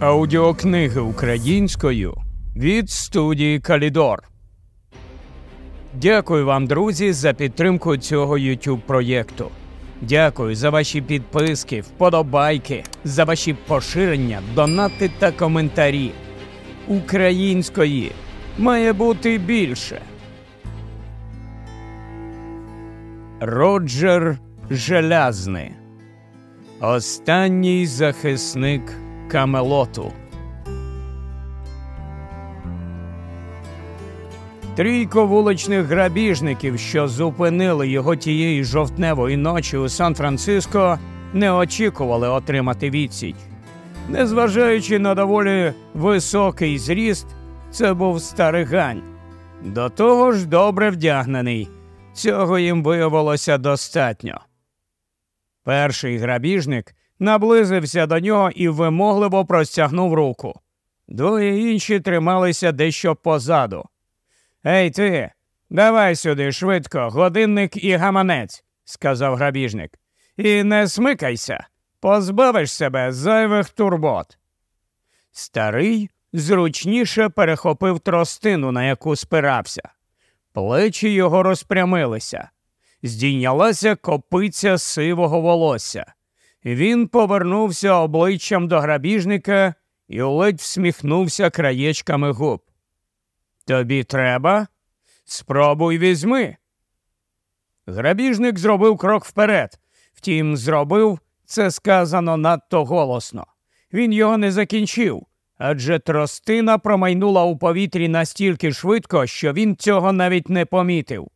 Аудіокниги українською від студії Калідор. Дякую вам, друзі, за підтримку цього YouTube проєкту. Дякую за ваші підписки, вподобайки, за ваші поширення, донати та коментарі. Української має бути більше. Роджер Желязний. Останній захисник Камелоту. Трійко вуличних грабіжників, що зупинили його тієї жовтневої ночі у Сан-Франциско, не очікували отримати відсіч. Незважаючи на доволі високий зріст, це був старий гань. До того ж добре вдягнений. Цього їм виявилося достатньо. Перший грабіжник наблизився до нього і вимогливо простягнув руку. Двоє інші трималися дещо позаду. Ей ти, давай сюди швидко, годинник і гаманець, сказав грабіжник. І не смикайся, позбавиш себе зайвих турбот. Старий зручніше перехопив тростину, на яку спирався. Плечі його розпрямилися. Здійнялася копиця сивого волосся. Він повернувся обличчям до грабіжника і ледь всміхнувся краєчками губ. Тобі треба? Спробуй візьми. Грабіжник зробив крок вперед. Втім, зробив це сказано надто голосно. Він його не закінчив, адже тростина промайнула у повітрі настільки швидко, що він цього навіть не помітив.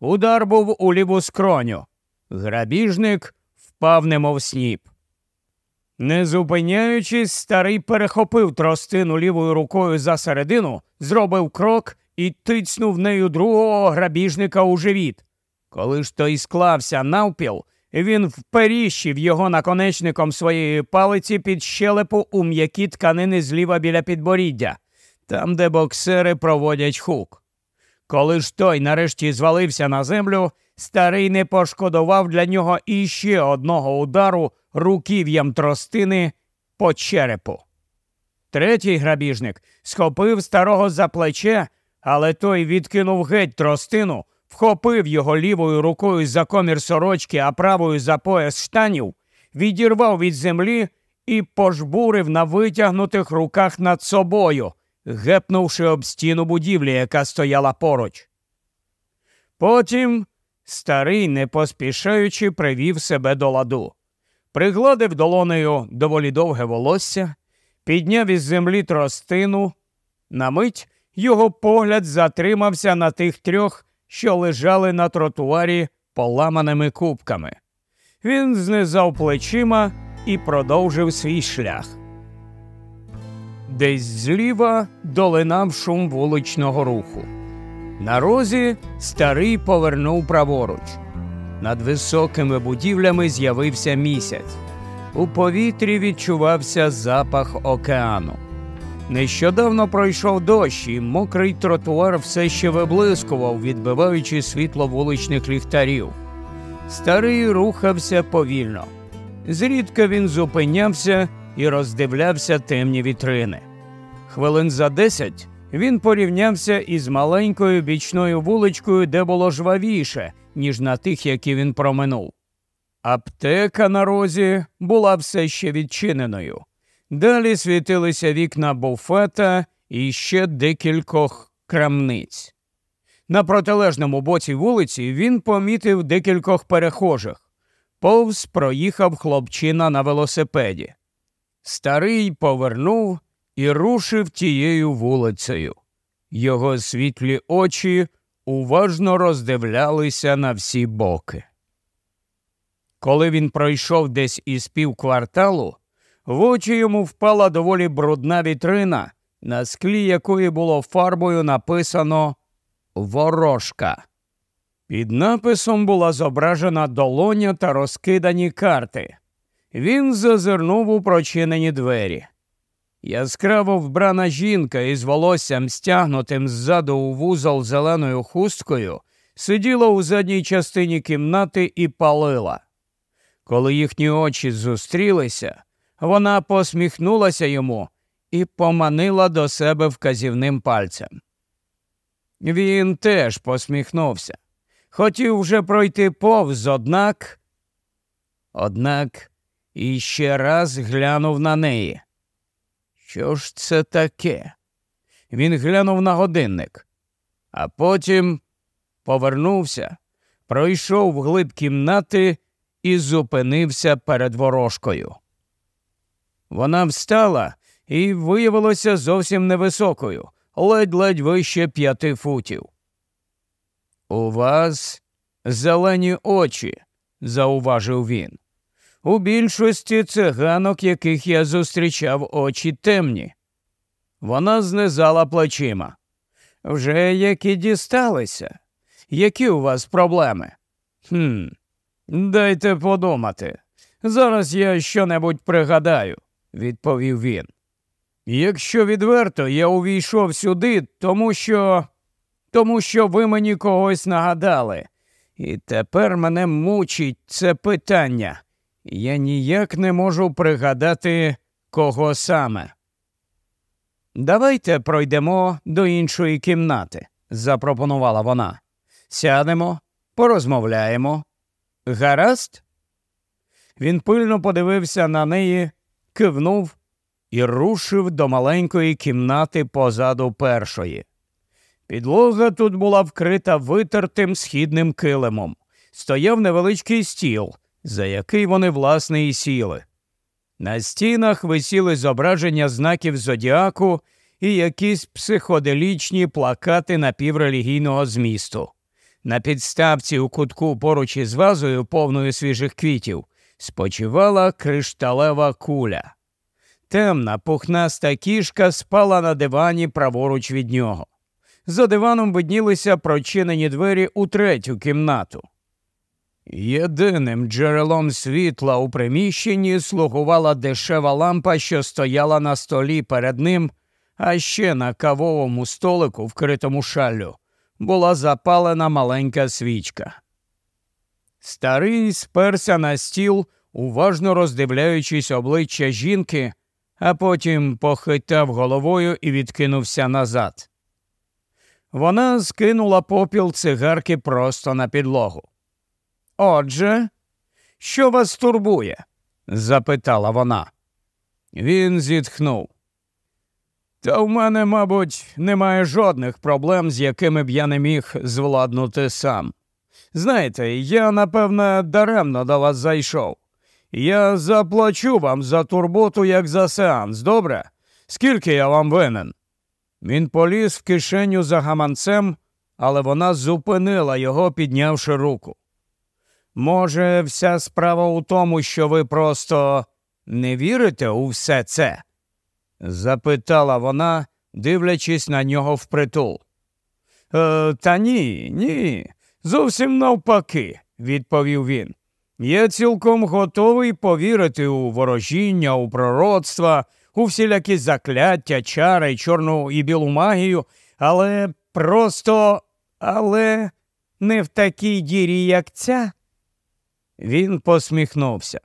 Удар був у ліву скроню. Грабіжник впав, немов сніп. Не зупиняючись, старий перехопив тростину лівою рукою за середину, зробив крок і тицнув нею другого грабіжника у живіт. Коли ж той склався навпіл, він вперіщив його наконечником своєї палиці під щелепу у м'які тканини зліва біля підборіддя, там, де боксери проводять хук. Коли ж той нарешті звалився на землю, старий не пошкодував для нього іще одного удару руків'ям тростини по черепу. Третій грабіжник схопив старого за плече, але той відкинув геть тростину, вхопив його лівою рукою за комір сорочки, а правою за пояс штанів, відірвав від землі і пожбурив на витягнутих руках над собою, гепнувши об стіну будівлі, яка стояла поруч. Потім старий, не поспішаючи, привів себе до ладу, пригладив долонею доволі довге волосся, підняв із землі тростину. На мить його погляд затримався на тих трьох, що лежали на тротуарі поламаними кубками. Він знизав плечима і продовжив свій шлях. Десь зліва долинав шум вуличного руху. На розі старий повернув праворуч. Над високими будівлями з'явився місяць. У повітрі відчувався запах океану. Нещодавно пройшов дощ, і мокрий тротуар все ще виблискував, відбиваючи світло вуличних ліхтарів. Старий рухався повільно. Зрідка він зупинявся і роздивлявся темні вітрини. Хвилин за десять він порівнявся із маленькою бічною вуличкою, де було жвавіше, ніж на тих, які він проминув. Аптека на розі була все ще відчиненою. Далі світилися вікна буфета і ще декількох крамниць. На протилежному боці вулиці він помітив декількох перехожих. Повз проїхав хлопчина на велосипеді. Старий повернув і рушив тією вулицею. Його світлі очі уважно роздивлялися на всі боки. Коли він пройшов десь із півкварталу, в очі йому впала доволі брудна вітрина, на склі якої було фарбою написано Ворожка. Під написом була зображена долоня та розкидані карти. Він зазирнув у прочинені двері. Яскраво вбрана жінка із волоссям стягнутим ззаду у вузол зеленою хусткою сиділа у задній частині кімнати і палила. Коли їхні очі зустрілися, вона посміхнулася йому і поманила до себе вказівним пальцем. Він теж посміхнувся. Хотів вже пройти повз, однак. Однак іще раз глянув на неї. Що ж це таке? Він глянув на годинник, а потім повернувся, пройшов вглиб кімнати і зупинився перед ворожкою. Вона встала і виявилася зовсім невисокою, ледь-ледь вище п'яти футів. У вас зелені очі, зауважив він. У більшості циганок, яких я зустрічав, очі темні. Вона знизала плечима. Вже які дісталися. Які у вас проблеми? «Хм, Дайте подумати. Зараз я щонебудь пригадаю, відповів він. Якщо відверто, я увійшов сюди, тому що тому що ви мені когось нагадали. І тепер мене мучить це питання. Я ніяк не можу пригадати, кого саме. Давайте пройдемо до іншої кімнати, запропонувала вона. Сядемо, порозмовляємо. Гаразд? Він пильно подивився на неї, кивнув і рушив до маленької кімнати позаду першої. Підлога тут була вкрита витертим східним килимом. Стояв невеличкий стіл, за який вони, власне, і сіли. На стінах висіли зображення знаків зодіаку і якісь психоделічні плакати напіврелігійного змісту. На підставці у кутку поруч із вазою, повною свіжих квітів, спочивала кришталева куля. Темна, пухнаста кішка спала на дивані праворуч від нього. За диваном виднілися прочинені двері у третю кімнату. Єдиним джерелом світла у приміщенні слугувала дешева лампа, що стояла на столі перед ним, а ще на кавовому столику, вкритому шаллю, була запалена маленька свічка. Старий сперся на стіл, уважно роздивляючись обличчя жінки, а потім похитав головою і відкинувся назад. Вона скинула попіл цигарки просто на підлогу. Отже, що вас турбує? запитала вона. Він зітхнув. Та в мене, мабуть, немає жодних проблем, з якими б я не міг звладнути сам. Знаєте, я, напевне, даремно до вас зайшов. Я заплачу вам за турботу, як за сеанс, добре? Скільки я вам винен? Він поліз в кишеню за гаманцем, але вона зупинила його, піднявши руку. Може, вся справа у тому, що ви просто не вірите у все це? запитала вона, дивлячись на нього впритул. «Е, Та ні, ні, зовсім навпаки, відповів він. Я цілком готовий повірити у ворожіння, у пророцтва, у всілякі закляття, чари, чорну і білу магію, але просто, але не в такій дірі, як ця. Він посміхнувся.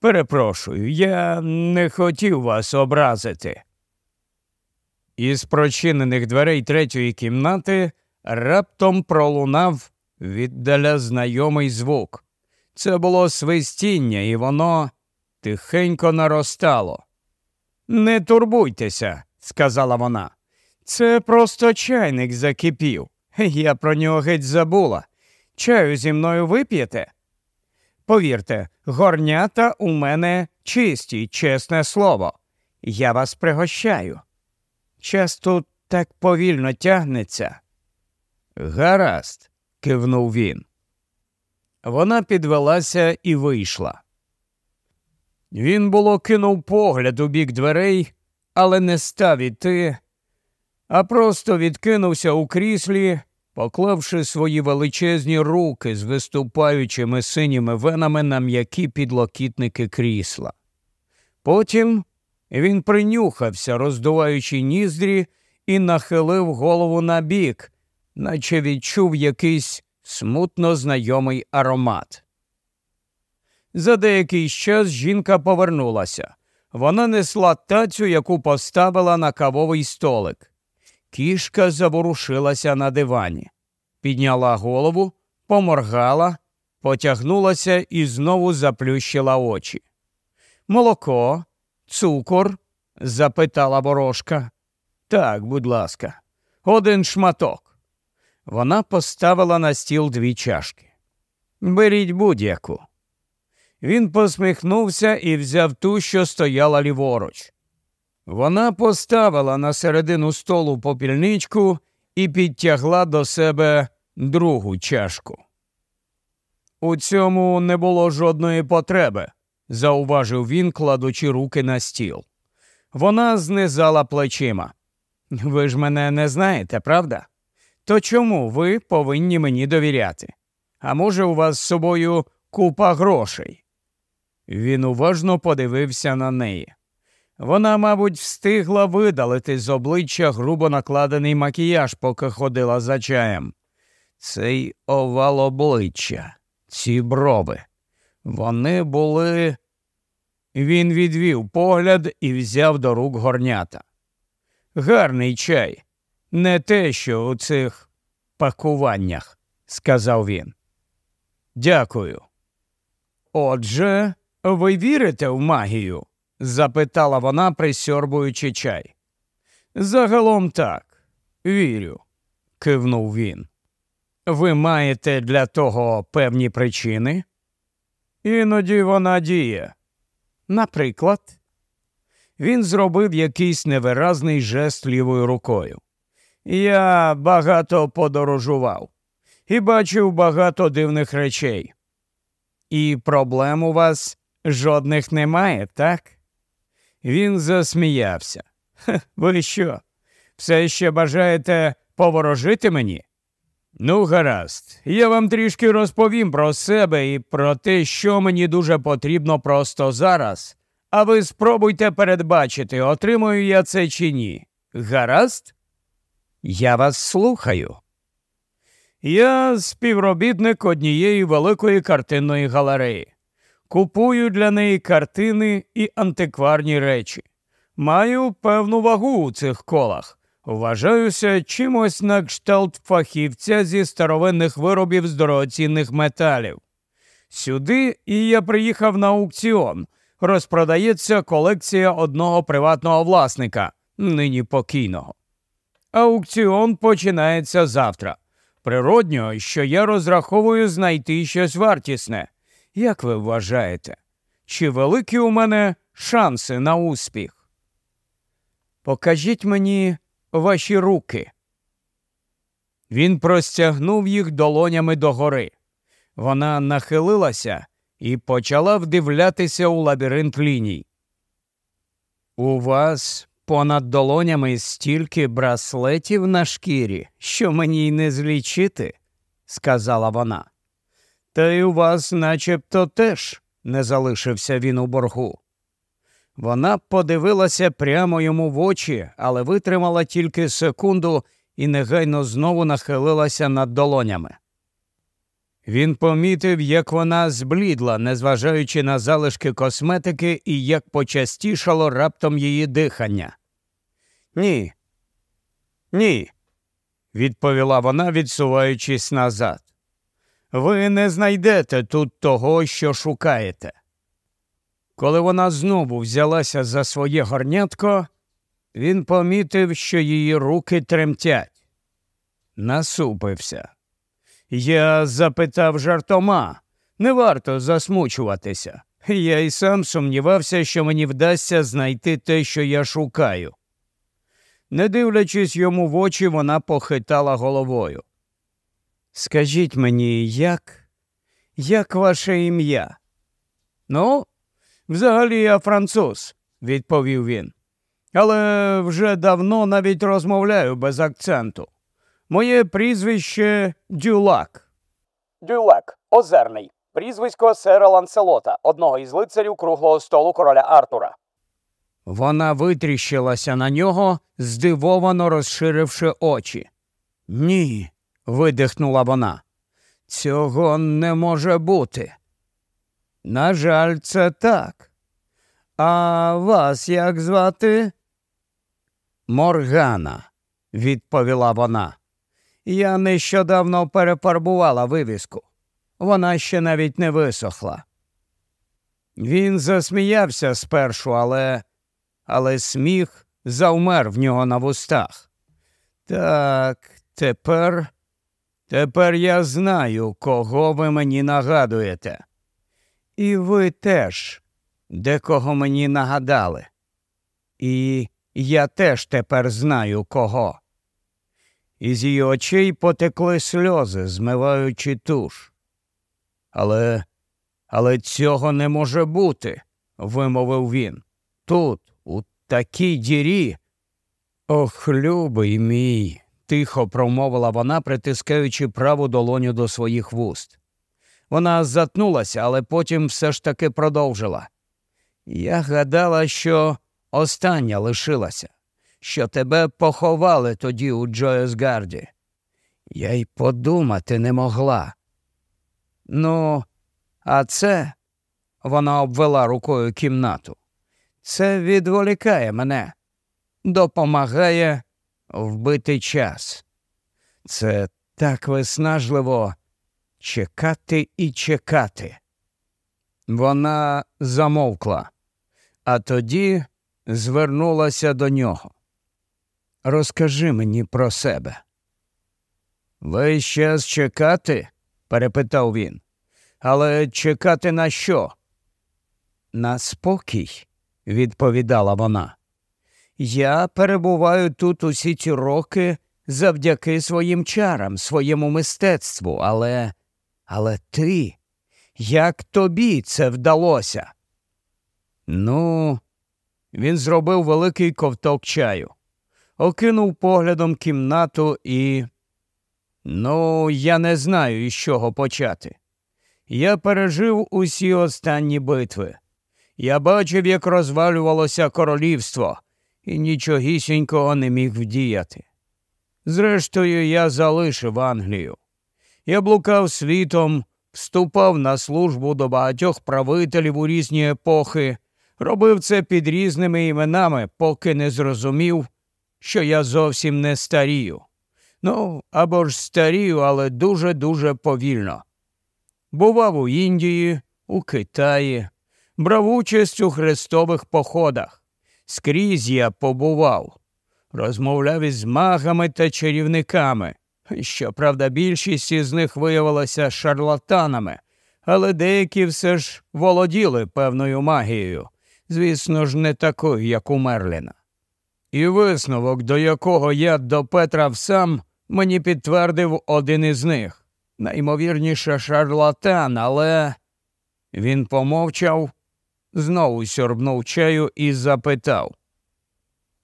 Перепрошую, я не хотів вас образити. Із прочинених дверей третьої кімнати раптом пролунав віддаля знайомий звук. Це було свистіння, і воно тихенько наростало. Не турбуйтеся, сказала вона. Це просто чайник закипів. Я про нього геть забула. Чаю зі мною вип'єте? Повірте, горнята у мене чисті, чесне слово. Я вас пригощаю. Час тут так повільно тягнеться. Гаразд, кивнув він. Вона підвелася і вийшла. Він було кинув погляд у бік дверей, але не став іти, а просто відкинувся у кріслі, поклавши свої величезні руки з виступаючими синіми венами на м'які підлокітники крісла. Потім він принюхався, роздуваючи ніздрі, і нахилив голову на бік, наче відчув якийсь смутно знайомий аромат. За деякий час жінка повернулася. Вона несла тацю, яку поставила на кавовий столик. Кішка заворушилася на дивані, підняла голову, поморгала, потягнулася і знову заплющила очі. Молоко, цукор? запитала ворожка. Так, будь ласка, один шматок. Вона поставила на стіл дві чашки. Беріть будь-яку. Він посміхнувся і взяв ту, що стояла ліворуч. Вона поставила на середину столу попільничку і підтягла до себе другу чашку. У цьому не було жодної потреби, зауважив він, кладучи руки на стіл. Вона знизала плечима. Ви ж мене не знаєте, правда? То чому ви повинні мені довіряти? А може, у вас з собою купа грошей? Він уважно подивився на неї. Вона, мабуть, встигла видалити з обличчя грубо накладений макіяж, поки ходила за чаєм. Цей овал обличчя, ці брови. Вони були. Він відвів погляд і взяв до рук горнята. Гарний чай, не те, що у цих пакуваннях, сказав він. Дякую. Отже, ви вірите в магію? Запитала вона, присьорбуючи чай. Загалом так, вірю, кивнув він. Ви маєте для того певні причини? Іноді вона діє. Наприклад, він зробив якийсь невиразний жест лівою рукою. Я багато подорожував і бачив багато дивних речей. І проблем у вас жодних немає, так? Він засміявся. Ви що? Все ще бажаєте поворожити мені? Ну, гаразд, я вам трішки розповім про себе і про те, що мені дуже потрібно просто зараз, а ви спробуйте передбачити, отримую я це чи ні. Гаразд? Я вас слухаю. Я співробітник однієї великої картинної галереї. Купую для неї картини і антикварні речі. Маю певну вагу у цих колах. Вважаюся чимось на кшталт фахівця зі старовинних виробів з дорогоцінних металів. Сюди і я приїхав на аукціон. Розпродається колекція одного приватного власника, нині покійного. Аукціон починається завтра. Природньо, що я розраховую знайти щось вартісне. Як ви вважаєте, чи великі у мене шанси на успіх? Покажіть мені ваші руки. Він простягнув їх долонями догори. Вона нахилилася і почала вдивлятися у лабіринт ліній. У вас понад долонями стільки браслетів на шкірі, що мені й не злічити, сказала вона. Та й у вас начебто теж не залишився він у боргу. Вона подивилася прямо йому в очі, але витримала тільки секунду і негайно знову нахилилася над долонями. Він помітив, як вона зблідла, незважаючи на залишки косметики і як почастішало раптом її дихання. Ні, ні, відповіла вона, відсуваючись назад. Ви не знайдете тут того, що шукаєте. Коли вона знову взялася за своє горнятко, він помітив, що її руки тремтять. Насупився. Я запитав жартома, не варто засмучуватися. Я й сам сумнівався, що мені вдасться знайти те, що я шукаю. Не дивлячись йому в очі, вона похитала головою. Скажіть мені, як? Як ваше ім'я? Ну, взагалі я француз, відповів він. Але вже давно навіть розмовляю без акценту. Моє прізвище Дюлак. Дюлак, озерний, прізвисько сера Ланселота, одного із лицарів круглого столу короля Артура. Вона витріщилася на нього, здивовано розширивши очі. Ні, видихнула вона. Цього не може бути. На жаль, це так. А вас як звати? Моргана, відповіла вона. Я нещодавно перефарбувала вивіску. Вона ще навіть не висохла. Він засміявся спершу, але але сміх завмер в нього на вустах. Так, тепер, тепер я знаю, кого ви мені нагадуєте. І ви теж декого мені нагадали. І я теж тепер знаю кого. Із її очей потекли сльози, змиваючи туш. Але, але цього не може бути, вимовив він. Тут, у такій дірі. Ох, любий мій, тихо промовила вона, притискаючи праву долоню до своїх вуст. Вона затнулася, але потім все ж таки продовжила. Я гадала, що остання лишилася, що тебе поховали тоді у Джоєсгарді. Я й подумати не могла. Ну, а це, вона обвела рукою кімнату. Це відволікає мене, допомагає вбити час. Це так виснажливо чекати і чекати. Вона замовкла, а тоді звернулася до нього. Розкажи мені про себе. Весь час чекати? перепитав він. Але чекати на що? На спокій, відповідала вона. Я перебуваю тут усі ці роки завдяки своїм чарам, своєму мистецтву, але. Але ти, як тобі це вдалося? Ну, він зробив великий ковток чаю, окинув поглядом кімнату і. Ну, я не знаю, із чого почати. Я пережив усі останні битви. Я бачив, як розвалювалося королівство, і нічогісінького не міг вдіяти. Зрештою, я залишив Англію. Я блукав світом, вступав на службу до багатьох правителів у різні епохи, робив це під різними іменами, поки не зрозумів, що я зовсім не старію. Ну, або ж старію, але дуже-дуже повільно. Бував у Індії, у Китаї, брав участь у хрестових походах. Скрізь я побував, розмовляв із магами та чарівниками. Щоправда, більшість із них виявилася шарлатанами, але деякі все ж володіли певною магією, звісно ж, не такою, як у Мерліна. І висновок, до якого я допетрав сам, мені підтвердив один із них наймовірніше шарлатан, але він помовчав, знову сьорбнув чаю і запитав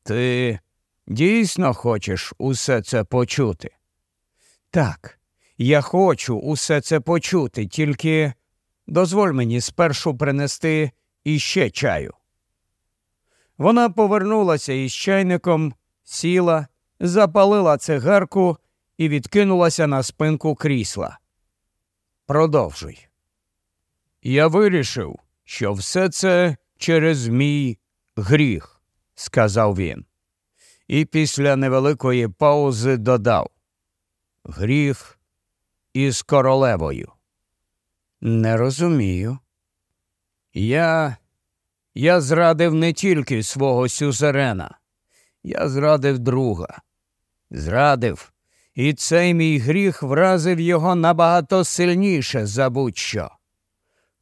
Ти дійсно хочеш усе це почути? Так, я хочу усе це почути, тільки дозволь мені спершу принести іще чаю. Вона повернулася із чайником, сіла, запалила цигарку і відкинулася на спинку крісла. Продовжуй. Я вирішив, що все це через мій гріх, сказав він. І після невеликої паузи додав Гріх із королевою. Не розумію. Я я зрадив не тільки свого сюзерена, я зрадив друга. Зрадив, і цей мій гріх вразив його набагато сильніше за будь-що.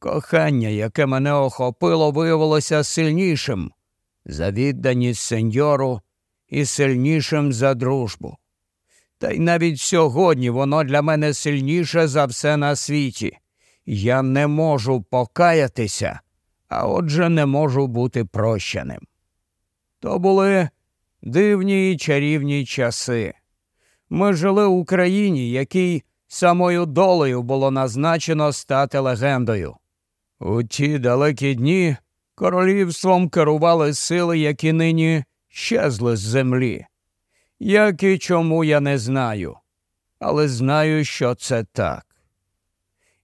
Кохання, яке мене охопило, виявилося сильнішим за відданість сеньору і сильнішим за дружбу. Та й навіть сьогодні воно для мене сильніше за все на світі. Я не можу покаятися, а отже не можу бути прощеним. То були дивні й чарівні часи. Ми жили в Україні, якій самою долею було назначено стати легендою. У ті далекі дні королівством керували сили, які нині щезли з землі. Як і чому я не знаю, але знаю, що це так.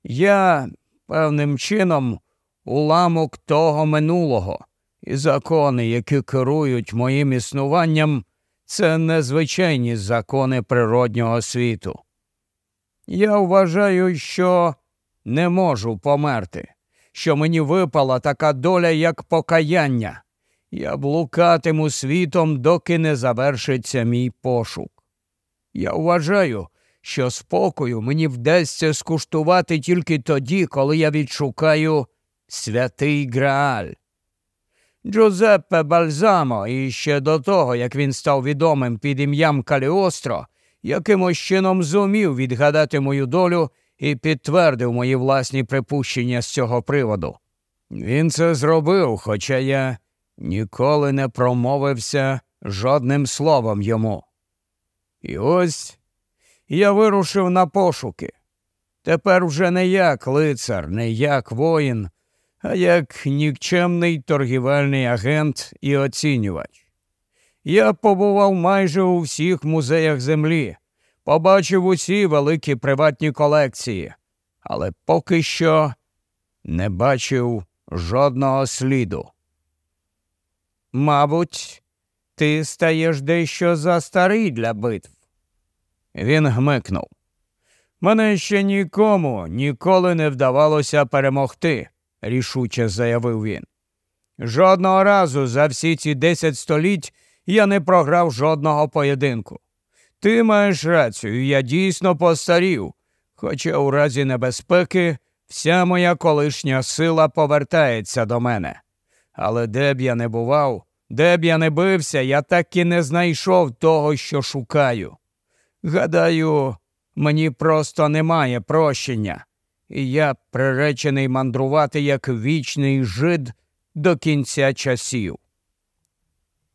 Я певним чином уламок того минулого, І закони, які керують моїм існуванням, це незвичайні закони природнього світу. Я вважаю, що не можу померти, що мені випала така доля, як покаяння. Я блукатиму світом, доки не завершиться мій пошук. Я вважаю, що спокою мені вдасться скуштувати тільки тоді, коли я відшукаю святий Грааль. Джузеппе Бальзамо, і ще до того, як він став відомим під ім'ям Каліостро, якимось чином зумів відгадати мою долю і підтвердив мої власні припущення з цього приводу. Він це зробив, хоча я ніколи не промовився жодним словом йому. І ось я вирушив на пошуки. Тепер вже не як лицар, не як воїн, а як нікчемний торгівельний агент і оцінювач. Я побував майже у всіх музеях землі, побачив усі великі приватні колекції, але поки що не бачив жодного сліду. Мабуть, ти стаєш дещо за старий для битв. Він гмикнув. Мене ще нікому ніколи не вдавалося перемогти, рішуче заявив він. Жодного разу за всі ці десять століть я не програв жодного поєдинку. Ти маєш рацію, я дійсно постарів, хоча у разі небезпеки вся моя колишня сила повертається до мене. Але де б я не бував, де б я не бився, я так і не знайшов того, що шукаю. Гадаю, мені просто немає прощення, і я приречений мандрувати як вічний жид до кінця часів.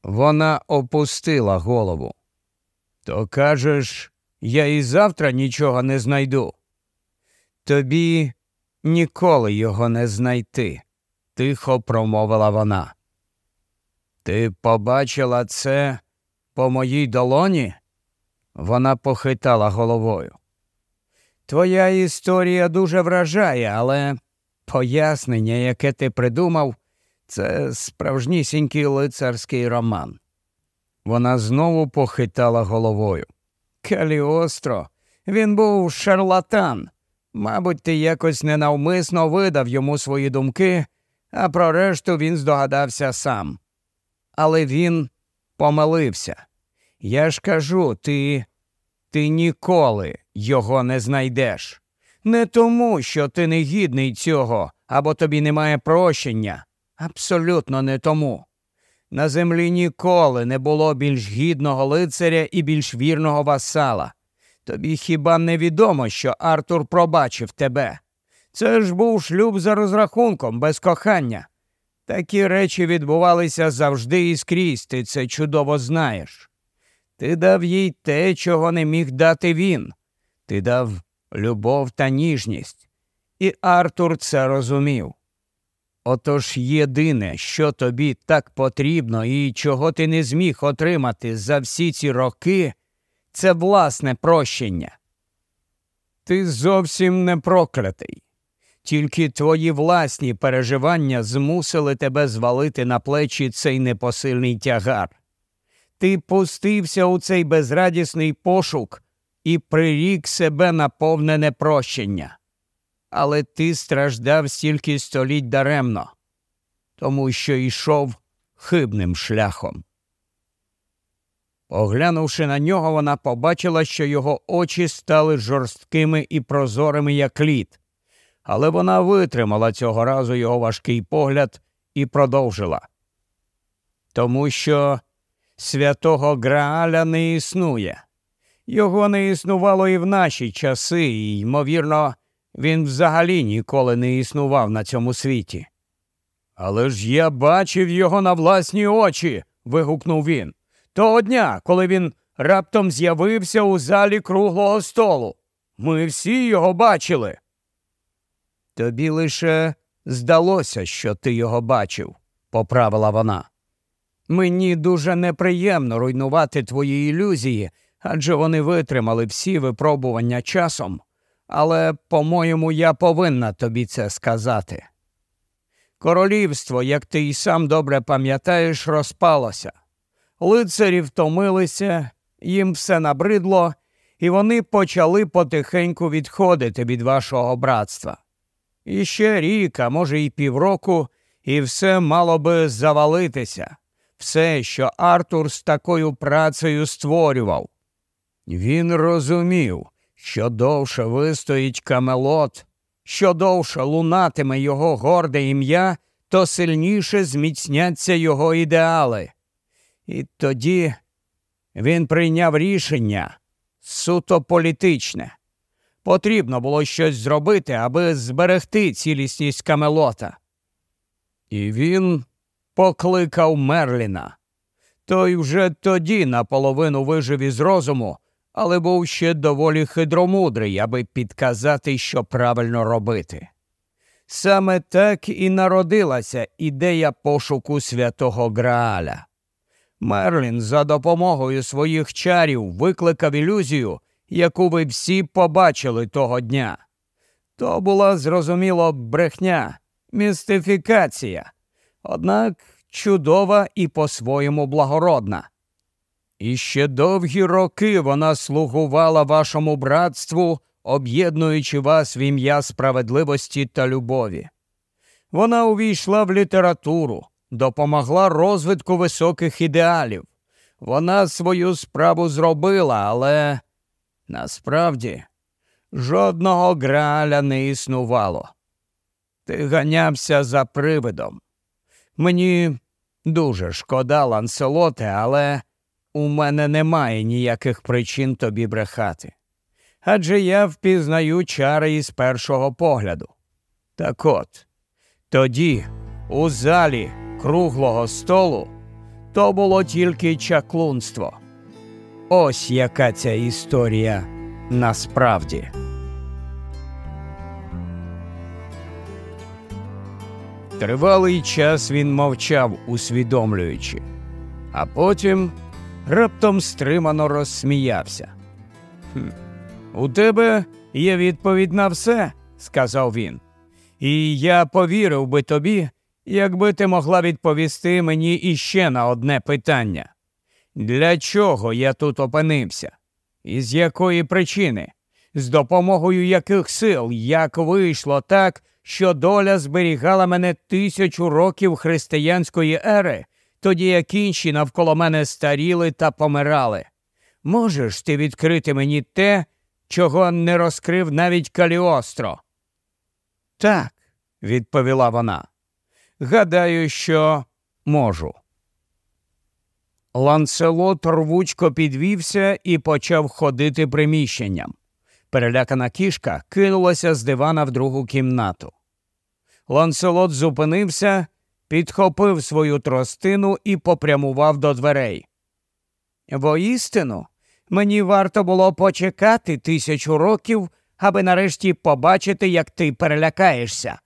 Вона опустила голову. То кажеш, я і завтра нічого не знайду. Тобі ніколи його не знайти, тихо промовила вона. Ти побачила це по моїй долоні? Вона похитала головою. Твоя історія дуже вражає, але пояснення, яке ти придумав, це справжнісінький лицарський роман. Вона знову похитала головою. Каліостро, він був шарлатан. Мабуть, ти якось ненавмисно видав йому свої думки, а про решту він здогадався сам. Але він помилився. Я ж кажу, ти ти ніколи його не знайдеш. Не тому, що ти не гідний цього або тобі немає прощення. Абсолютно не тому. На землі ніколи не було більш гідного лицаря і більш вірного васала. Тобі хіба не відомо, що Артур пробачив тебе? Це ж був шлюб за розрахунком, без кохання. Такі речі відбувалися завжди і скрізь, ти це чудово знаєш. Ти дав їй те, чого не міг дати він. Ти дав любов та ніжність. І Артур це розумів. Отож єдине, що тобі так потрібно і чого ти не зміг отримати за всі ці роки, це власне прощення. Ти зовсім не проклятий. Тільки твої власні переживання змусили тебе звалити на плечі цей непосильний тягар. Ти пустився у цей безрадісний пошук і прирік себе на повне непрощення. Але ти страждав стільки століть даремно, тому що йшов хибним шляхом. Оглянувши на нього, вона побачила, що його очі стали жорсткими і прозорими, як лід. Але вона витримала цього разу його важкий погляд і продовжила. Тому що святого Грааля не існує. Його не існувало і в наші часи, і, ймовірно, він взагалі ніколи не існував на цьому світі. Але ж я бачив його на власні очі. вигукнув він. Того дня, коли він раптом з'явився у залі круглого столу. Ми всі його бачили. Тобі лише здалося, що ти його бачив, поправила вона. Мені дуже неприємно руйнувати твої ілюзії, адже вони витримали всі випробування часом, але, по-моєму, я повинна тобі це сказати. Королівство, як ти й сам добре пам'ятаєш, розпалося. Лицарі втомилися, їм все набридло, і вони почали потихеньку відходити від вашого братства. І ще рік, а може, й півроку, і все мало би завалитися, все, що Артур з такою працею створював. Він розумів, що довше вистоїть камелот, що довше лунатиме його горде ім'я, то сильніше зміцняться його ідеали. І тоді він прийняв рішення суто політичне. Потрібно було щось зробити, аби зберегти цілісність Камелота. І він покликав Мерліна. Той вже тоді наполовину вижив із розуму, але був ще доволі хитромудрий, аби підказати, що правильно робити. Саме так і народилася ідея пошуку святого Грааля. Мерлін за допомогою своїх чарів викликав ілюзію, яку ви всі побачили того дня. То була зрозуміло брехня, містифікація, однак чудова і по-своєму благородна. І ще довгі роки вона слугувала вашому братству, об'єднуючи вас в ім'я справедливості та любові. Вона увійшла в літературу, допомогла розвитку високих ідеалів. Вона свою справу зробила, але насправді жодного граля не існувало. Ти ганявся за привидом. Мені дуже шкода, Ланселоте, але у мене немає ніяких причин тобі брехати. Адже я впізнаю чари із першого погляду. Так от, тоді, у залі круглого столу, то було тільки чаклунство. Ось яка ця історія насправді. Тривалий час він мовчав, усвідомлюючи, а потім раптом стримано розсміявся. «Хм, У тебе є відповідь на все, сказав він, і я повірив би тобі, якби ти могла відповісти мені іще на одне питання. Для чого я тут опинився? І з якої причини? З допомогою яких сил, як вийшло так, що доля зберігала мене тисячу років християнської ери, тоді як інші навколо мене старіли та помирали. Можеш ти відкрити мені те, чого не розкрив навіть Каліостро? Так, відповіла вона. Гадаю, що можу. Ланцелот рвучко підвівся і почав ходити приміщенням. Перелякана кішка кинулася з дивана в другу кімнату. Ланселот зупинився, підхопив свою тростину і попрямував до дверей. Воістину, мені варто було почекати тисячу років, аби нарешті побачити, як ти перелякаєшся,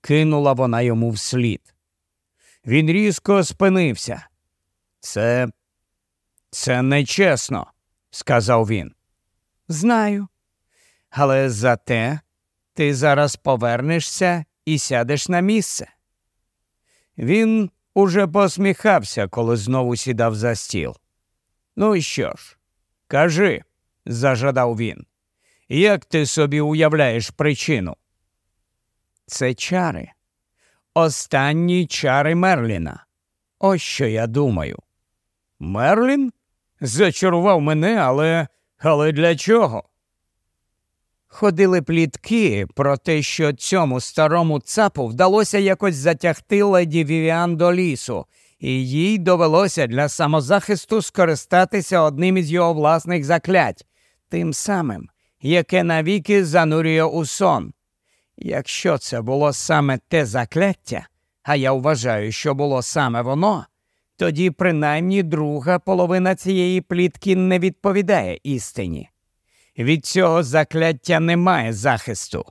кинула вона йому вслід. Він різко спинився. Це це нечесно, сказав він. Знаю. Але зате ти зараз повернешся і сядеш на місце. Він уже посміхався, коли знову сідав за стіл. Ну що ж, кажи, зажадав він, як ти собі уявляєш причину? Це чари, останні чари Мерліна. Ось що я думаю. Мерлін зачарував мене, але але для чого? Ходили плітки про те, що цьому старому цапу вдалося якось затягти леді Вівіан до лісу, і їй довелося для самозахисту скористатися одним із його власних заклять, тим самим, яке навіки занурює у сон. Якщо це було саме те закляття, а я вважаю, що було саме воно, тоді принаймні друга половина цієї плітки не відповідає істині. Від цього закляття немає захисту,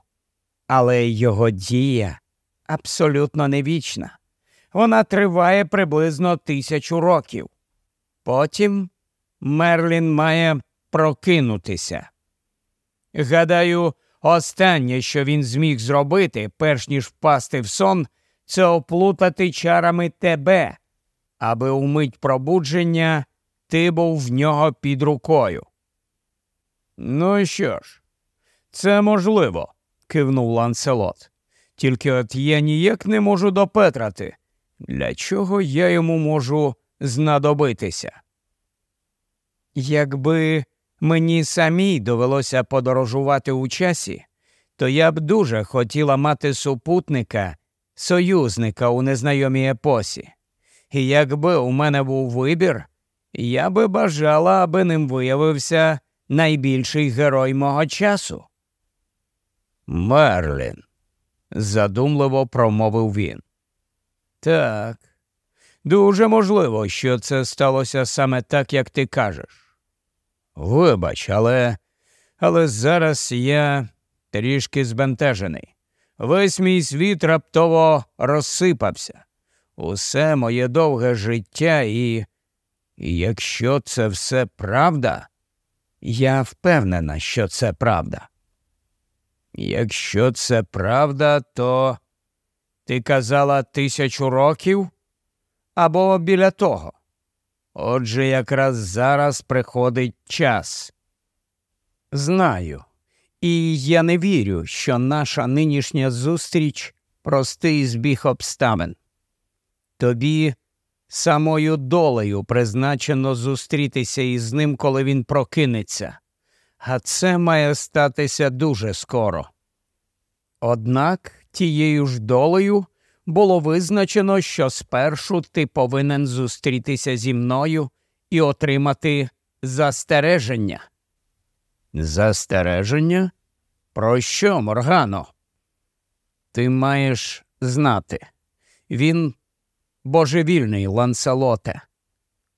але його дія абсолютно не вічна. Вона триває приблизно тисячу років. Потім Мерлін має прокинутися. Гадаю, останнє, що він зміг зробити, перш ніж впасти в сон, це оплутати чарами тебе, аби у мить пробудження ти був в нього під рукою. Ну що ж, це можливо, кивнув Ланселот. Тільки от я ніяк не можу допетрати, для чого я йому можу знадобитися. Якби мені самій довелося подорожувати у часі, то я б дуже хотіла мати супутника, союзника у незнайомій епосі. І якби у мене був вибір, я би бажала, аби ним виявився найбільший герой мого часу. Мерлін, задумливо промовив він. Так, дуже можливо, що це сталося саме так, як ти кажеш. Вибач, але але зараз я трішки збентежений. Весь мій світ раптово розсипався. Усе моє довге життя, і, і якщо це все правда, я впевнена, що це правда. Якщо це правда, то ти казала тисячу років або біля того. Отже, якраз зараз приходить час. Знаю, і я не вірю, що наша нинішня зустріч простий збіг обставин. Тобі самою долею призначено зустрітися із ним, коли він прокинеться, а це має статися дуже скоро. Однак тією ж долею було визначено, що спершу ти повинен зустрітися зі мною і отримати застереження. Застереження? Про що, Моргано? Ти маєш знати. Він божевільний ланселоте.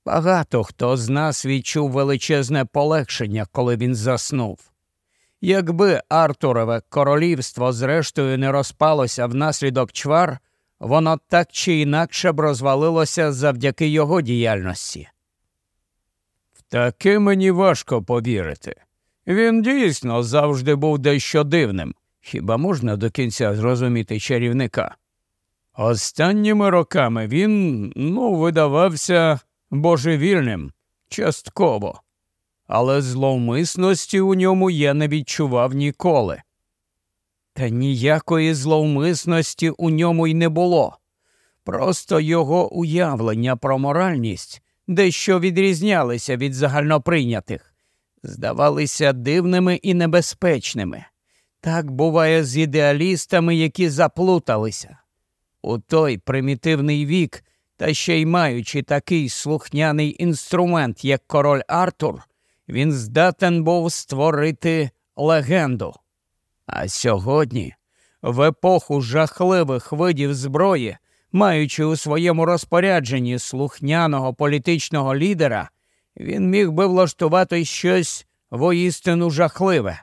Багато хто з нас відчув величезне полегшення, коли він заснув. Якби Артурове королівство зрештою не розпалося внаслідок чвар, воно так чи інакше б розвалилося завдяки його діяльності. В таке мені важко повірити. Він дійсно завжди був дещо дивним. Хіба можна до кінця зрозуміти чарівника? Останніми роками він, ну, видавався божевільним, частково, але зловмисності у ньому я не відчував ніколи. Та ніякої зловмисності у ньому й не було. Просто його уявлення про моральність дещо відрізнялися від загальноприйнятих, здавалися дивними і небезпечними. Так буває з ідеалістами, які заплуталися. У той примітивний вік, та ще й маючи такий слухняний інструмент, як король Артур, він здатен був створити легенду. А сьогодні, в епоху жахливих видів зброї, маючи у своєму розпорядженні слухняного політичного лідера, він міг би влаштувати щось воістину жахливе.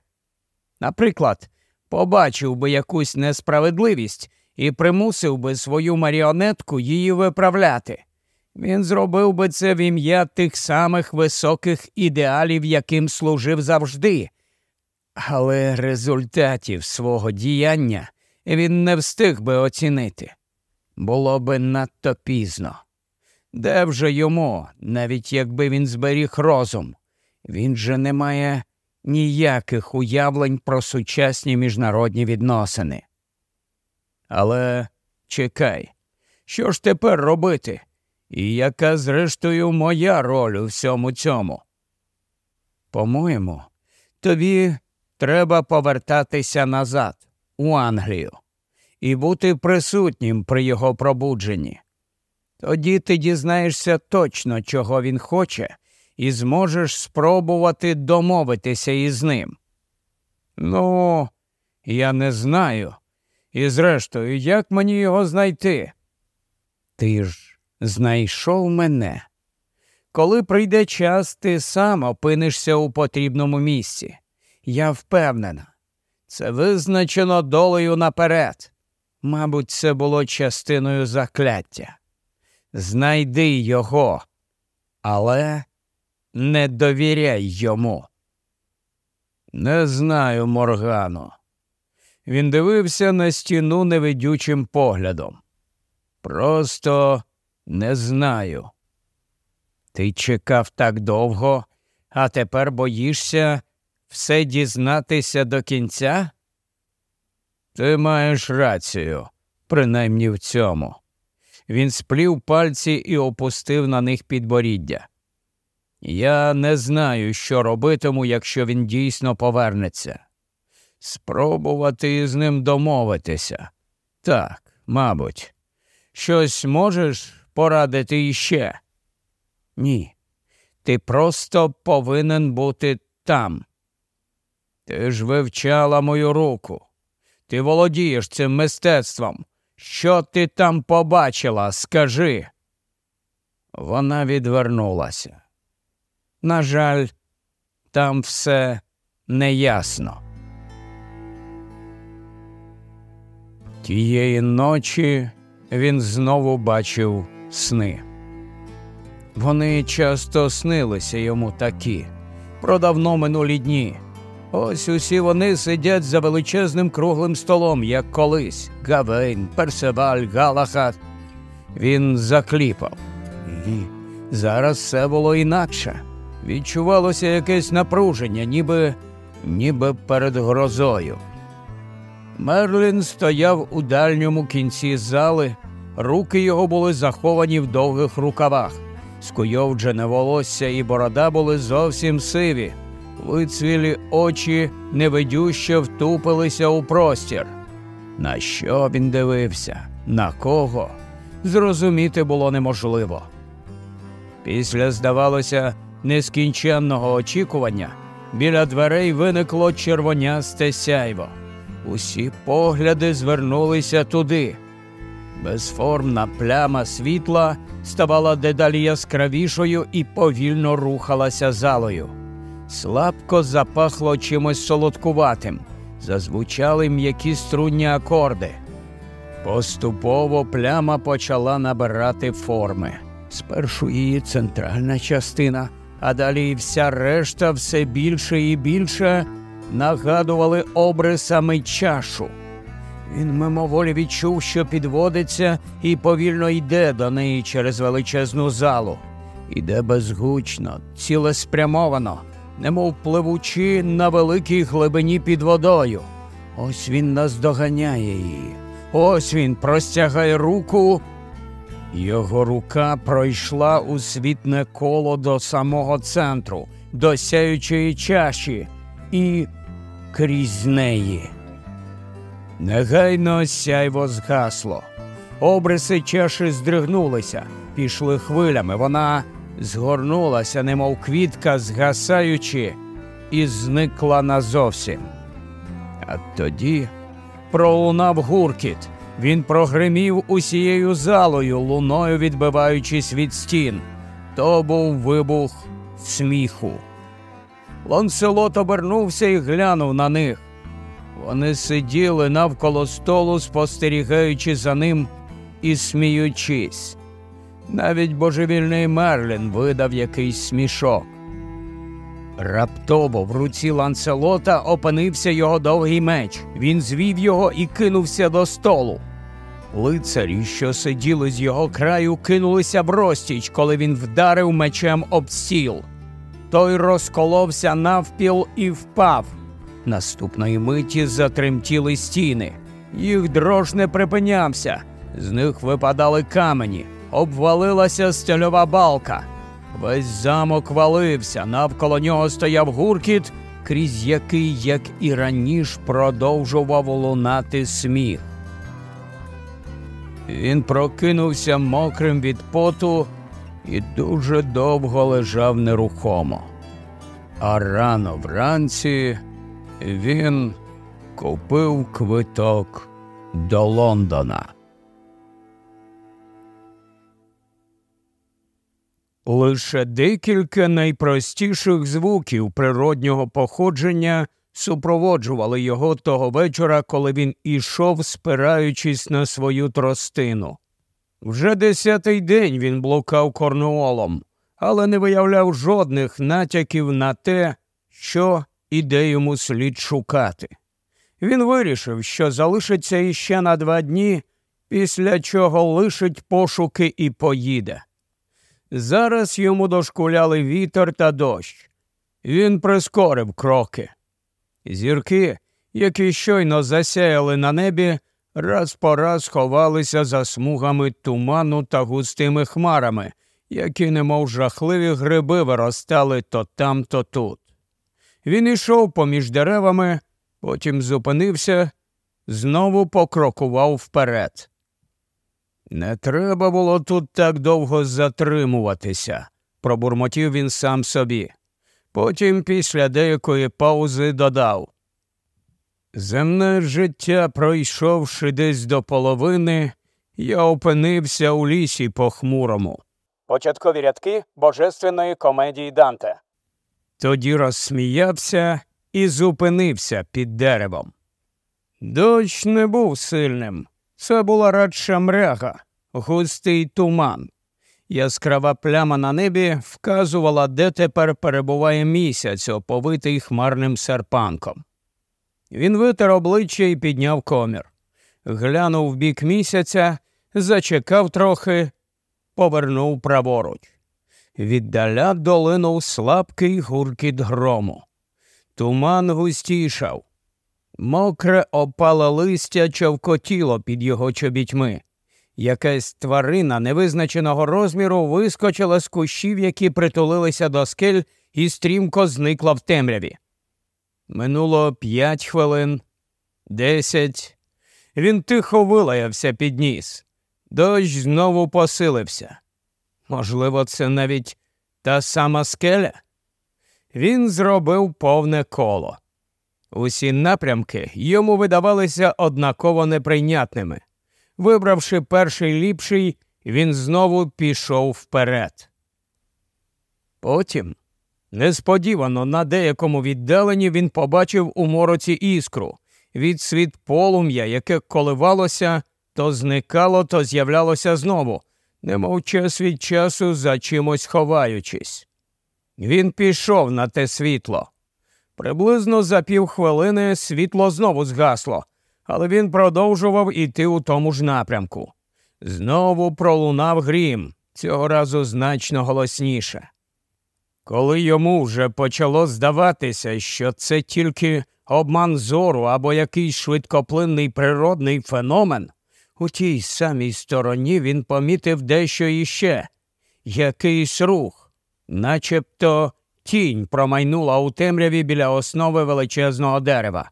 Наприклад, побачив би якусь несправедливість і примусив би свою маріонетку її виправляти. Він зробив би це в ім'я тих самих високих ідеалів, яким служив завжди. Але результатів свого діяння він не встиг би оцінити. Було би надто пізно. Де вже йому, навіть якби він зберіг розум, він же не має ніяких уявлень про сучасні міжнародні відносини. Але чекай, що ж тепер робити? І яка, зрештою, моя роль у всьому цьому? По-моєму, тобі треба повертатися назад, у Англію, і бути присутнім при його пробудженні. Тоді ти дізнаєшся точно, чого він хоче, і зможеш спробувати домовитися із ним. Ну, я не знаю. І, зрештою, як мені його знайти? Ти ж знайшов мене. Коли прийде час, ти сам опинишся у потрібному місці. Я впевнена, це визначено долею наперед. Мабуть, це було частиною закляття. Знайди його, але не довіряй йому. Не знаю, Моргано. Він дивився на стіну невидючим поглядом. Просто не знаю. Ти чекав так довго, а тепер боїшся все дізнатися до кінця? Ти маєш рацію, принаймні в цьому. Він сплів пальці і опустив на них підборіддя. Я не знаю, що робитиму, якщо він дійсно повернеться. Спробувати з ним домовитися. Так, мабуть, щось можеш порадити іще? Ні. Ти просто повинен бути там. Ти ж вивчала мою руку. Ти володієш цим мистецтвом. Що ти там побачила, скажи. Вона відвернулася. На жаль, там все неясно. Тієї ночі він знову бачив сни. Вони часто снилися йому такі, про давно минулі дні. Ось усі вони сидять за величезним круглим столом, як колись Гавейн, Персеваль, Галахат. Він закліпав. І зараз все було інакше. Відчувалося якесь напруження, ніби, ніби перед грозою. Мерлін стояв у дальньому кінці зали, руки його були заховані в довгих рукавах. Скуйовджене волосся і борода були зовсім сиві, вицвілі очі невидюще втупилися у простір. На що він дивився, на кого? Зрозуміти було неможливо. Після, здавалося, нескінченного очікування біля дверей виникло червонясте сяйво. Усі погляди звернулися туди. Безформна пляма світла ставала дедалі яскравішою і повільно рухалася залою. Слабко запахло чимось солодкуватим, зазвучали м'які струнні акорди. Поступово пляма почала набирати форми. Спершу її центральна частина, а далі вся решта все більше і більше нагадували обрисами чашу. Він мимоволі відчув, що підводиться і повільно йде до неї через величезну залу. Іде безгучно, цілеспрямовано, немов пливучи на великій глибині під водою. Ось він наздоганяє її. Ось він простягає руку. Його рука пройшла у світне коло до самого центру, до сяючої чаші і крізь неї. Негайно сяйво згасло. Обриси чаші здригнулися, пішли хвилями. Вона згорнулася, немов квітка, згасаючи, і зникла назовсім. А тоді пролунав гуркіт. Він прогримів усією залою, луною відбиваючись від стін. То був вибух сміху. Лонселот обернувся і глянув на них. Вони сиділи навколо столу, спостерігаючи за ним і сміючись. Навіть божевільний Мерлін видав якийсь смішок. Раптово в руці ланцелота опинився його довгий меч. Він звів його і кинувся до столу. Лицарі, що сиділи з його краю, кинулися в розтіч, коли він вдарив мечем об стіл. Той розколовся навпіл і впав. Наступної миті затремтіли стіни. Їх дрож не припинявся. З них випадали камені, обвалилася стільова балка. Весь замок валився, навколо нього стояв гуркіт, крізь який, як і раніше, продовжував лунати сміх. Він прокинувся мокрим від поту і дуже довго лежав нерухомо. А рано вранці він купив квиток до Лондона. Лише декілька найпростіших звуків природнього походження супроводжували його того вечора, коли він ішов, спираючись на свою тростину. Вже десятий день він блукав корнуолом, але не виявляв жодних натяків на те, що іде йому слід шукати. Він вирішив, що залишиться іще на два дні після чого лишить пошуки і поїде. Зараз йому дошкуляли вітер та дощ. Він прискорив кроки. Зірки, які щойно засяяли на небі, раз по раз ховалися за смугами туману та густими хмарами, які, немов жахливі гриби, виростали то там, то тут. Він ішов поміж деревами, потім зупинився, знову покрокував вперед. Не треба було тут так довго затримуватися, пробурмотів він сам собі. Потім, після деякої паузи, додав. Земне життя, пройшовши десь до половини, я опинився у лісі похмурому. Початкові рядки божественної комедії Данте. Тоді розсміявся і зупинився під деревом. Дощ не був сильним. Це була радша мряга, густий туман. Яскрава пляма на небі вказувала, де тепер перебуває місяць, оповитий хмарним серпанком. Він витер обличчя і підняв комір. Глянув в бік місяця, зачекав трохи, повернув праворуч. Віддаля долинув слабкий гуркіт грому. Туман густішав. Мокре опале листя човкотіло під його чобітьми. Якась тварина невизначеного розміру вискочила з кущів, які притулилися до скель, і стрімко зникла в темряві. Минуло п'ять хвилин, десять. Він тихо вилаявся під ніс. Дощ знову посилився. Можливо, це навіть та сама скеля. Він зробив повне коло. Усі напрямки йому видавалися однаково неприйнятними. Вибравши перший ліпший, він знову пішов вперед. Потім, несподівано, на деякому віддаленні він побачив у мороці іскру від світ полум'я, яке коливалося, то зникало, то з'являлося знову, немов час від часу за чимось ховаючись. Він пішов на те світло. Приблизно за півхвилини світло знову згасло, але він продовжував іти у тому ж напрямку. Знову пролунав грім, цього разу значно голосніше. Коли йому вже почало здаватися, що це тільки обман зору або якийсь швидкоплинний природний феномен, у тій самій стороні він помітив дещо іще якийсь рух, начебто тінь промайнула у темряві біля основи величезного дерева.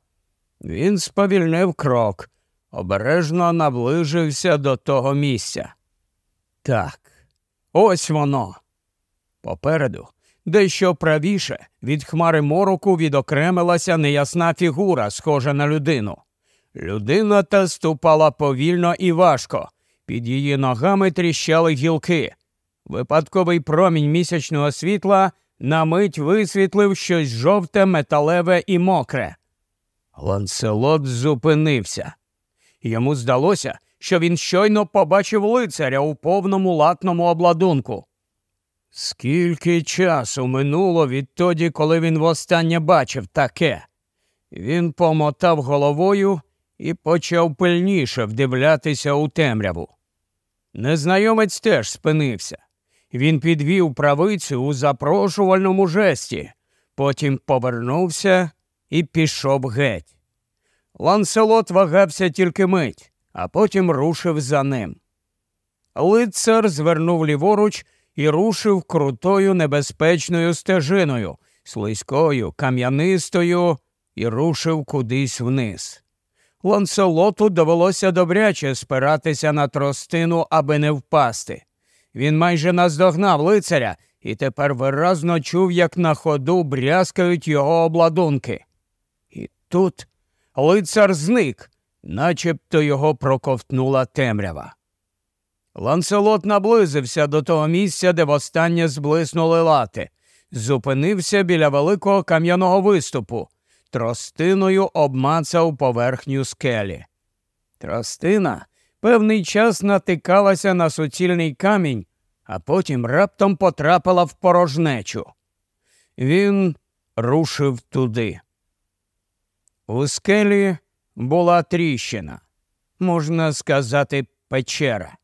Він сповільнив крок, обережно наближився до того місця. Так, ось воно. Попереду, дещо правіше, від хмари мороку відокремилася неясна фігура, схожа на людину. Людина та ступала повільно і важко, під її ногами тріщали гілки. Випадковий промінь місячного світла на мить висвітлив щось жовте, металеве і мокре. Ланселот зупинився. Йому здалося, що він щойно побачив лицаря у повному латному обладунку. Скільки часу минуло відтоді, коли він востаннє бачив таке? Він помотав головою і почав пильніше вдивлятися у темряву. Незнайомець теж спинився. Він підвів правицю у запрошувальному жесті, потім повернувся і пішов геть. Ланселот вагався тільки мить, а потім рушив за ним. Лицар звернув ліворуч і рушив крутою небезпечною стежиною, слизькою, кам'янистою, і рушив кудись вниз. Ланселоту довелося добряче спиратися на тростину, аби не впасти. Він майже наздогнав лицаря і тепер виразно чув, як на ходу брязкають його обладунки. І тут лицар зник, начебто його проковтнула темрява. Ланселот наблизився до того місця, де востаннє зблиснули лати, зупинився біля великого кам'яного виступу, тростиною обмацав поверхню скелі. Тростина певний час натикалася на суцільний камінь, а потім раптом потрапила в порожнечу. Він рушив туди. У скелі була тріщина, можна сказати, печера.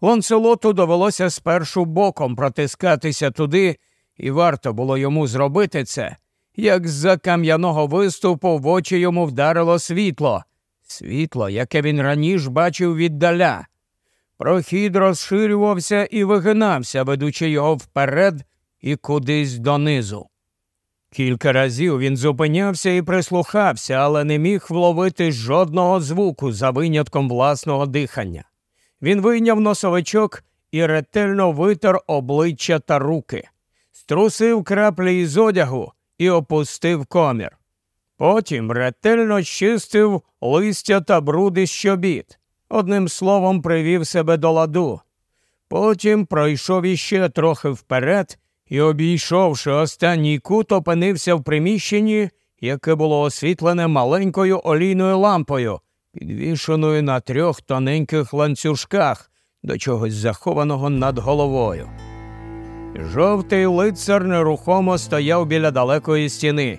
Ланселоту довелося спершу боком протискатися туди, і варто було йому зробити це, як з-за кам'яного виступу в очі йому вдарило світло, світло, яке він раніше бачив віддаля. Прохід розширювався і вигинався, ведучи його вперед і кудись донизу. Кілька разів він зупинявся і прислухався, але не міг вловити жодного звуку за винятком власного дихання. Він вийняв носовичок і ретельно витер обличчя та руки, струсив краплі із одягу і опустив комір. Потім ретельно чистив листя та бруди з щобіт, одним словом, привів себе до ладу. Потім пройшов іще трохи вперед і, обійшовши останній кут, опинився в приміщенні, яке було освітлене маленькою олійною лампою, підвішеною на трьох тоненьких ланцюжках до чогось захованого над головою. Жовтий лицар нерухомо стояв біля далекої стіни,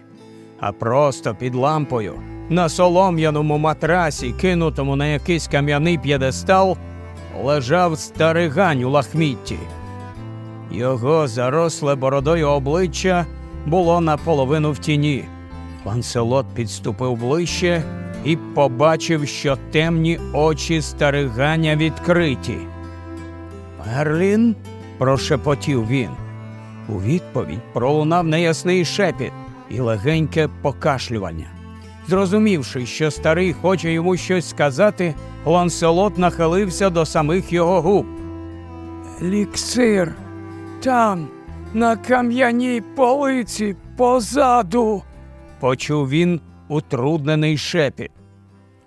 а просто під лампою, на солом'яному матрасі, кинутому на якийсь кам'яний п'єдестал, лежав старий гань у лахмітті. Його заросле бородою обличчя було наполовину в тіні. Ланселот підступив ближче і побачив, що темні очі стариганя відкриті. Мерлін? прошепотів він. У відповідь пролунав неясний шепіт і легеньке покашлювання. Зрозумівши, що старий хоче йому щось сказати, Ланселот нахилився до самих його губ. Ліксир, там, на кам'яній полиці позаду, почув він утруднений шепіт.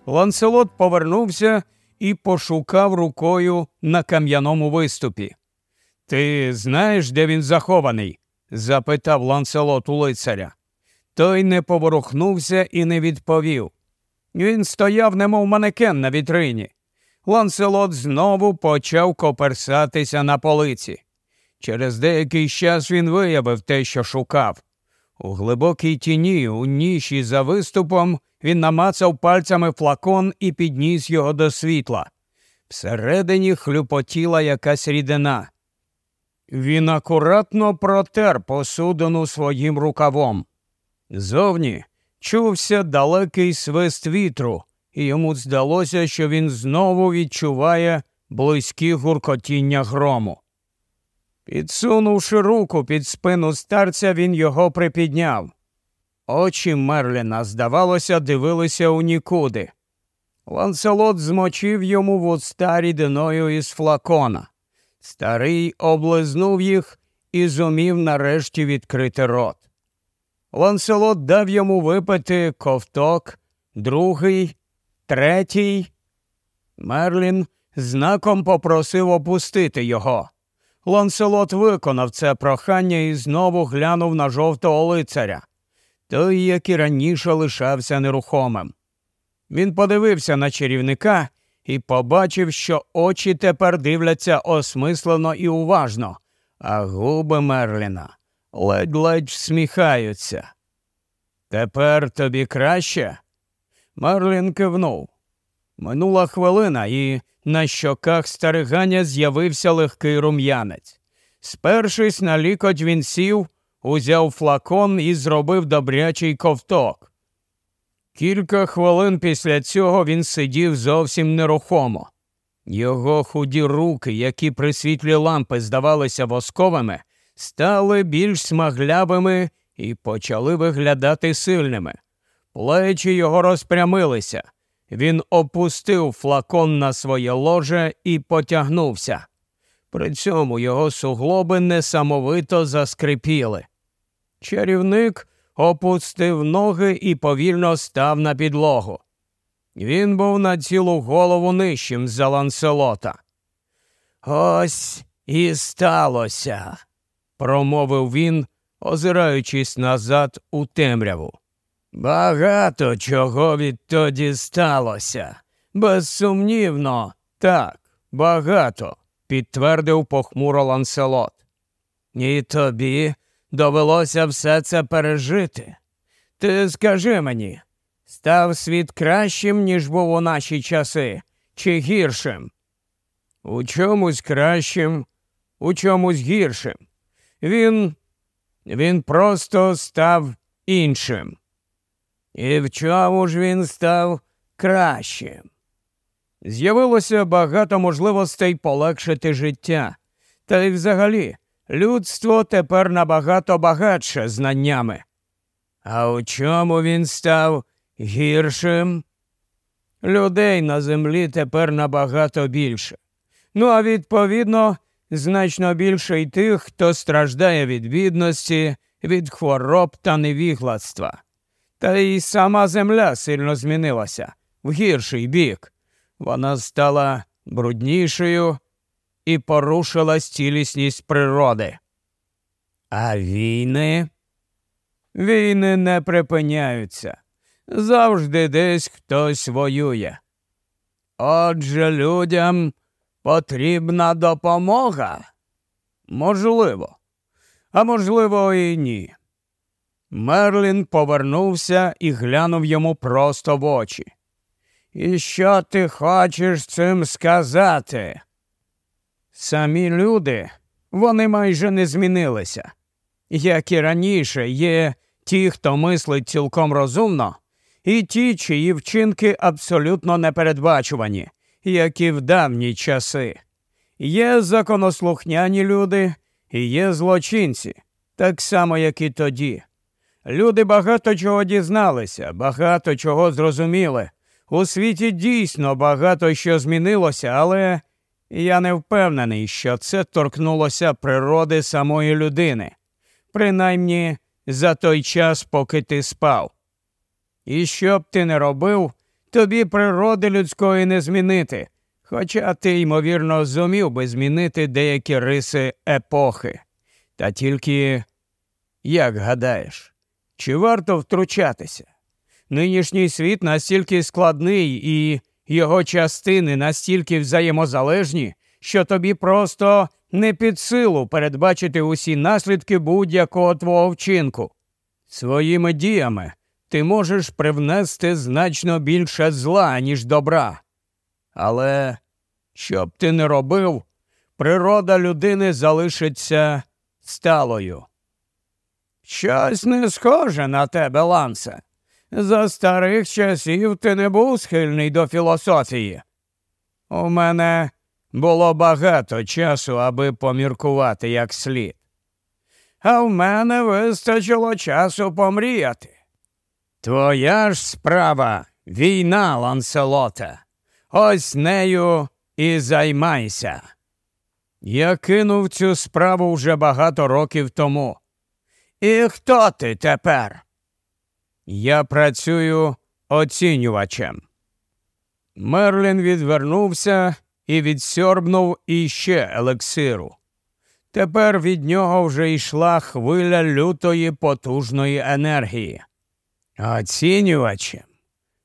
Ланселот повернувся і пошукав рукою на кам'яному виступі. Ти знаєш, де він захований? запитав Ланселот у лицаря. Той не поворухнувся і не відповів. Він стояв, немов манекен на вітрині. Ланселот знову почав копирсатися на полиці. Через деякий час він виявив те, що шукав. У глибокій тіні, у ніші за виступом, він намацав пальцями флакон і підніс його до світла. Всередині хлюпотіла якась рідина. Він акуратно протер посудину своїм рукавом. Зовні чувся далекий свист вітру, і йому здалося, що він знову відчуває близькі гуркотіння грому. Підсунувши руку під спину старця, він його припідняв. Очі Мерліна, здавалося, дивилися у нікуди. Ланселот змочив йому вуста рідиною із флакона. Старий облизнув їх і зумів нарешті відкрити рот. Ланселот дав йому випити ковток, другий, третій. Мерлін знаком попросив опустити його. Ланселот виконав це прохання і знову глянув на жовтого лицаря. Той, як і раніше лишався нерухомим. Він подивився на чарівника і побачив, що очі тепер дивляться осмислено і уважно, а губи Мерліна ледь-ледь всміхаються. Тепер тобі краще? Мерлін кивнув. Минула хвилина, і на щоках стариганя з'явився легкий рум'янець. Спершись на лікоть, він сів, узяв флакон і зробив добрячий ковток. Кілька хвилин після цього він сидів зовсім нерухомо. Його худі руки, які при світлі лампи здавалися восковими, стали більш смаглявими і почали виглядати сильними. Плечі його розпрямилися. Він опустив флакон на своє ложе і потягнувся. При цьому його суглоби несамовито заскрипіли. Чарівник опустив ноги і повільно став на підлогу. Він був на цілу голову нижчим за ланселота. Ось і сталося, промовив він, озираючись назад у темряву. Багато чого відтоді сталося. Безсумнівно, так, багато, підтвердив похмуро ланселот. І тобі довелося все це пережити. Ти скажи мені, став світ кращим, ніж був у наші часи, чи гіршим? у чомусь кращим, у чомусь гіршим. Він він просто став іншим. І в чому ж він став кращим? З'явилося багато можливостей полегшити життя, та й взагалі людство тепер набагато багатше знаннями. А у чому він став гіршим? Людей на землі тепер набагато більше. Ну а відповідно, значно більше й тих, хто страждає від бідності, від хвороб та невігластва. Та й сама земля сильно змінилася в гірший бік. Вона стала бруднішою і порушила цілісність природи. А війни? Війни не припиняються. Завжди десь хтось воює. Отже, людям потрібна допомога? Можливо, а можливо, і ні. Мерлін повернувся і глянув йому просто в очі. І що ти хочеш цим сказати? Самі люди, вони майже не змінилися. Як і раніше, є ті, хто мислить цілком розумно, і ті, чиї вчинки абсолютно непередбачувані, як і в давні часи. Є законослухняні люди і є злочинці, так само, як і тоді. Люди багато чого дізналися, багато чого зрозуміли. У світі дійсно багато що змінилося, але я не впевнений, що це торкнулося природи самої людини, принаймні за той час, поки ти спав. І що б ти не робив, тобі природи людської не змінити, хоча ти, ймовірно, зумів би змінити деякі риси епохи. Та тільки, як гадаєш, чи варто втручатися? Нинішній світ настільки складний і його частини настільки взаємозалежні, що тобі просто не під силу передбачити усі наслідки будь-якого твого вчинку. Своїми діями ти можеш привнести значно більше зла, ніж добра. Але що б ти не робив, природа людини залишиться сталою. Щось не схоже на тебе, Лансе. За старих часів ти не був схильний до філософії. У мене було багато часу, аби поміркувати як слід. А в мене вистачило часу помріяти. Твоя ж справа війна, Ланселоте. Ось нею і займайся. Я кинув цю справу вже багато років тому. І хто ти тепер? Я працюю оцінювачем. Мерлін відвернувся і відсьорбнув іще елексиру. Тепер від нього вже йшла хвиля лютої потужної енергії. Оцінювачем?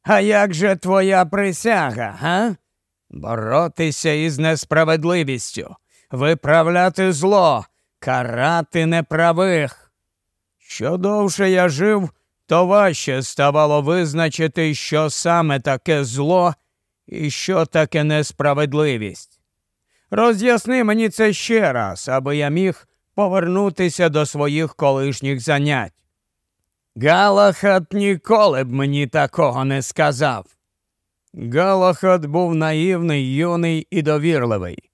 А як же твоя присяга, га? Боротися із несправедливістю, виправляти зло, карати неправих. Що довше я жив, то важче ставало визначити, що саме таке зло і що таке несправедливість. Роз'ясни мені це ще раз, аби я міг повернутися до своїх колишніх занять. Галахат ніколи б мені такого не сказав. Галахат був наївний, юний і довірливий.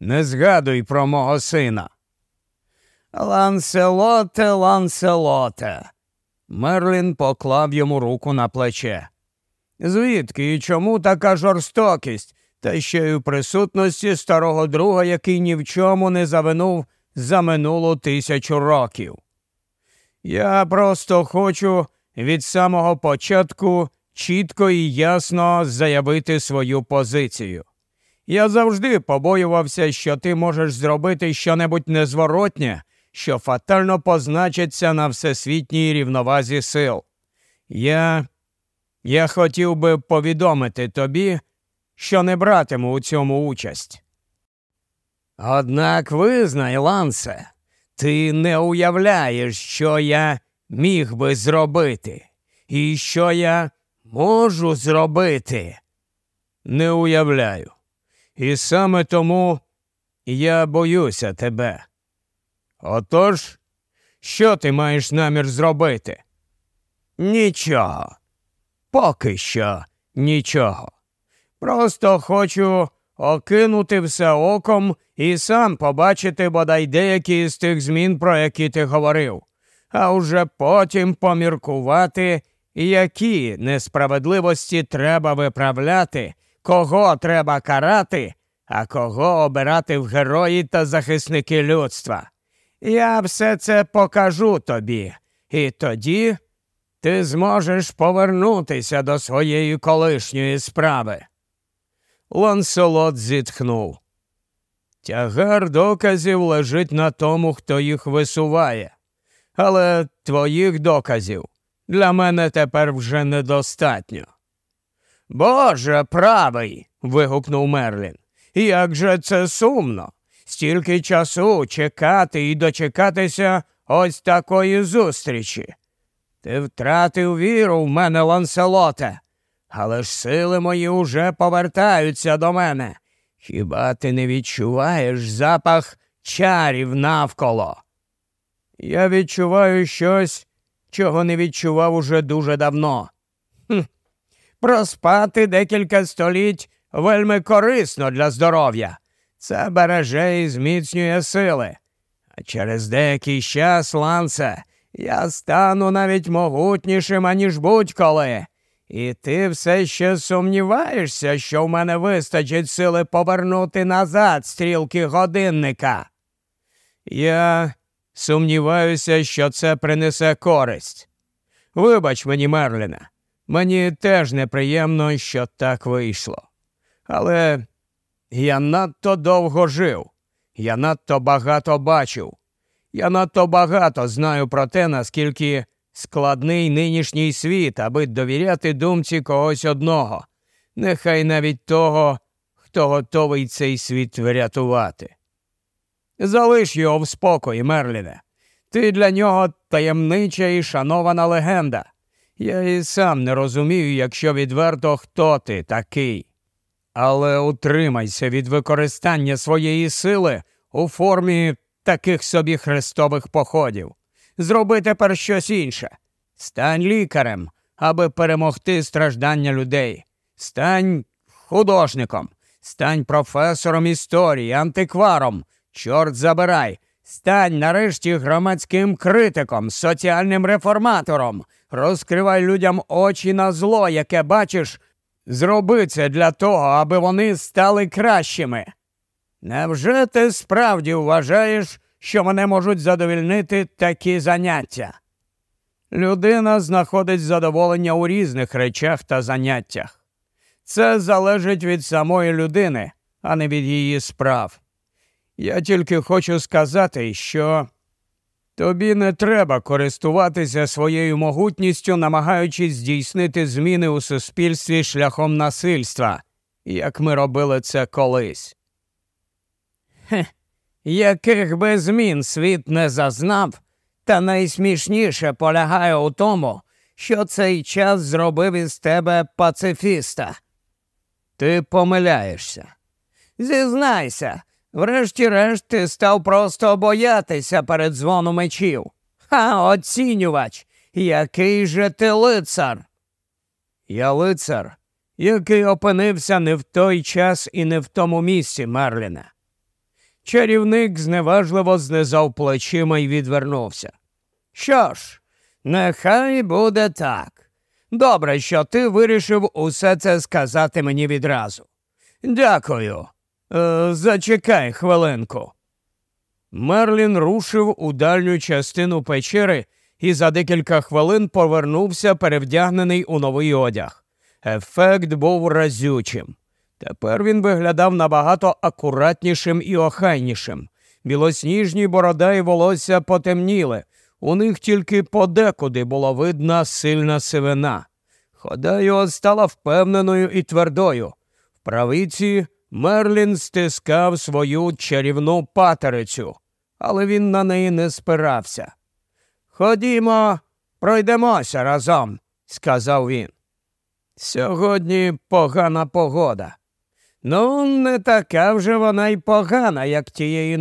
Не згадуй про мого сина. Ланселоте, ланселоте. Мерлін поклав йому руку на плече. Звідки і чому така жорстокість, та ще й у присутності старого друга, який ні в чому не завинув за минулу тисячу років? Я просто хочу від самого початку чітко і ясно заявити свою позицію. Я завжди побоювався, що ти можеш зробити щонебудь незворотнє, що фатально позначиться на всесвітній рівновазі сил. Я я хотів би повідомити тобі, що не братиму у цьому участь. Однак визнай, Лансе, ти не уявляєш, що я міг би зробити, і що я можу зробити. Не уявляю. і саме тому я боюся тебе. Отож, що ти маєш намір зробити? Нічого. Поки що нічого. Просто хочу окинути все оком і сам побачити бодай деякі з тих змін, про які ти говорив, а вже потім поміркувати, які несправедливості треба виправляти, кого треба карати, а кого обирати в герої та захисники людства. Я все це покажу тобі, і тоді ти зможеш повернутися до своєї колишньої справи. Ланселот зітхнув. Тягар доказів лежить на тому, хто їх висуває, але твоїх доказів для мене тепер вже недостатньо. Боже правий. вигукнув Мерлін. Як же це сумно? Стільки часу чекати і дочекатися ось такої зустрічі. Ти втратив віру в мене, Ланселоте, але ж сили мої уже повертаються до мене. Хіба ти не відчуваєш запах чарів навколо? Я відчуваю щось, чого не відчував уже дуже давно. Хм. Проспати декілька століть вельми корисно для здоров'я. Це береже і зміцнює сили. А через деякий час, Лансе, я стану навіть могутнішим, аніж будь-коли. І ти все ще сумніваєшся, що в мене вистачить сили повернути назад стрілки годинника. Я сумніваюся, що це принесе користь. Вибач мені, Мерліне, мені теж неприємно, що так вийшло. Але я надто довго жив, я надто багато бачив, я надто багато знаю про те, наскільки складний нинішній світ, аби довіряти думці когось одного, нехай навіть того, хто готовий цей світ врятувати. Залиш його в спокої, Мерліне. Ти для нього таємнича і шанована легенда. Я і сам не розумію, якщо відверто, хто ти такий. Але утримайся від використання своєї сили у формі таких собі хрестових походів. Зроби тепер щось інше. Стань лікарем, аби перемогти страждання людей. Стань художником, стань професором історії, антикваром. Чорт забирай. Стань нарешті громадським критиком, соціальним реформатором. Розкривай людям очі на зло, яке бачиш. Зроби це для того, аби вони стали кращими. Невже ти справді вважаєш, що мене можуть задовільнити такі заняття? Людина знаходить задоволення у різних речах та заняттях. Це залежить від самої людини, а не від її справ. Я тільки хочу сказати, що тобі не треба користуватися своєю могутністю, намагаючись здійснити зміни у суспільстві шляхом насильства, як ми робили це колись. Хе, яких би змін світ не зазнав, та найсмішніше полягає у тому, що цей час зробив із тебе пацифіста. Ти помиляєшся. Зізнайся, врешті-решт ти став просто боятися перед дзвону мечів. Ха, оцінювач, який же ти лицар? Я лицар, який опинився не в той час і не в тому місці, Мерліне. Чарівник зневажливо знизав плечима і відвернувся. Що ж, нехай буде так. Добре, що ти вирішив усе це сказати мені відразу. Дякую. Е, зачекай хвилинку. Мерлін рушив у дальню частину печери і за декілька хвилин повернувся перевдягнений у новий одяг. Ефект був разючим. Тепер він виглядав набагато акуратнішим і охайнішим. Білосніжні борода і волосся потемніли, у них тільки подекуди була видна сильна сивина. Хода його стала впевненою і твердою. В правиці Мерлін стискав свою чарівну патерицю, але він на неї не спирався. Ходімо, пройдемося разом, сказав він. Сьогодні погана погода. Ну, не така вже вона й погана, як тієї